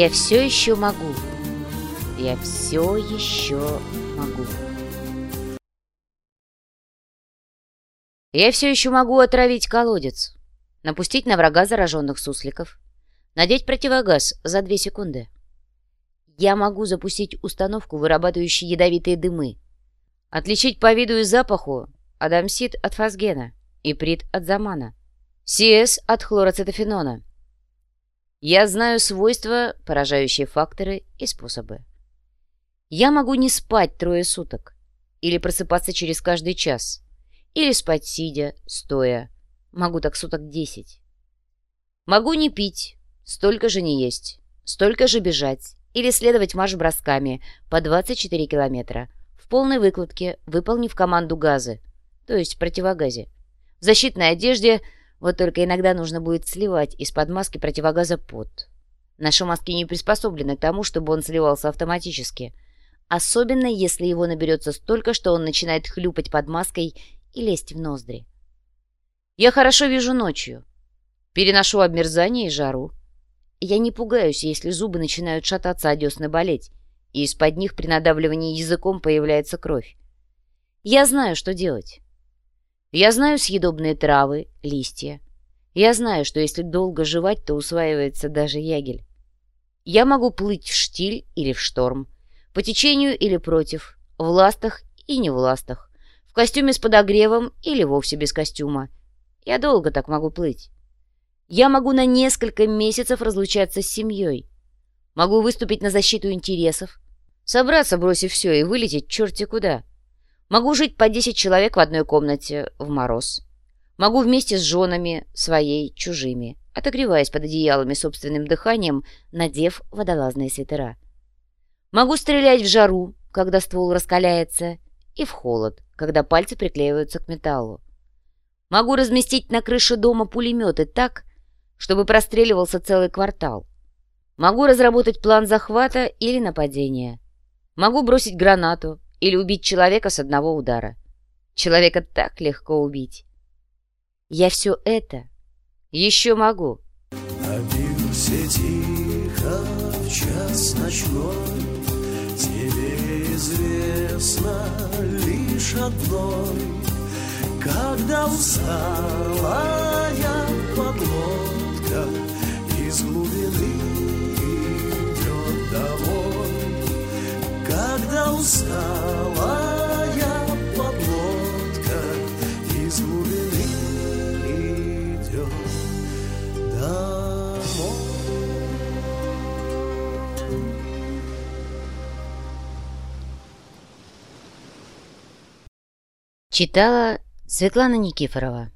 Я все еще могу. Я все еще могу. Я все еще могу отравить колодец, напустить на врага зараженных сусликов, надеть противогаз за две секунды. Я могу запустить установку, вырабатывающую ядовитые дымы, отличить по виду и запаху адамсид от фосгена, иприт от замана, СИЭС от хлороцетофенона. Я знаю свойства, поражающие факторы и способы. Я могу не спать трое суток, или просыпаться через каждый час, или спать сидя, стоя. Могу так суток десять. Могу не пить, столько же не есть, столько же бежать, или следовать марш-бросками по 24 километра, в полной выкладке, выполнив команду газы, то есть противогазе. В защитной одежде – вот только иногда нужно будет сливать из-под маски противогаза пот. Наши маски не приспособлены к тому, чтобы он сливался автоматически. Особенно, если его наберется столько, что он начинает хлюпать под маской и лезть в ноздри. Я хорошо вижу ночью. Переношу обмерзание и жару. Я не пугаюсь, если зубы начинают шататься, а десны болеть, и из-под них при надавливании языком появляется кровь. Я знаю, что делать. Я знаю съедобные травы, листья. Я знаю, что если долго жевать, то усваивается даже ягель. Я могу плыть в штиль или в шторм, по течению или против, в ластах и не в ластах, в костюме с подогревом или вовсе без костюма. Я долго так могу плыть. Я могу на несколько месяцев разлучаться с семьей. Могу выступить на защиту интересов, собраться, бросив все, и вылететь черти куда. Могу жить по 10 человек в одной комнате в мороз. Могу вместе с женами, своей, чужими, отогреваясь под одеялами собственным дыханием, надев водолазные свитера. Могу стрелять в жару, когда ствол раскаляется, и в холод, когда пальцы приклеиваются к металлу. Могу разместить на крыше дома пулеметы так, чтобы простреливался целый квартал. Могу разработать план захвата или нападения. Могу бросить гранату, или убить человека с одного удара. Человека так легко убить. Я все это еще могу. Набился тихо в час ночной, Тебе известно лишь одной, Когда усталая подлодка из глубины идет домой, Когда усталая Читала Светлана Никифорова